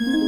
Mm-hmm.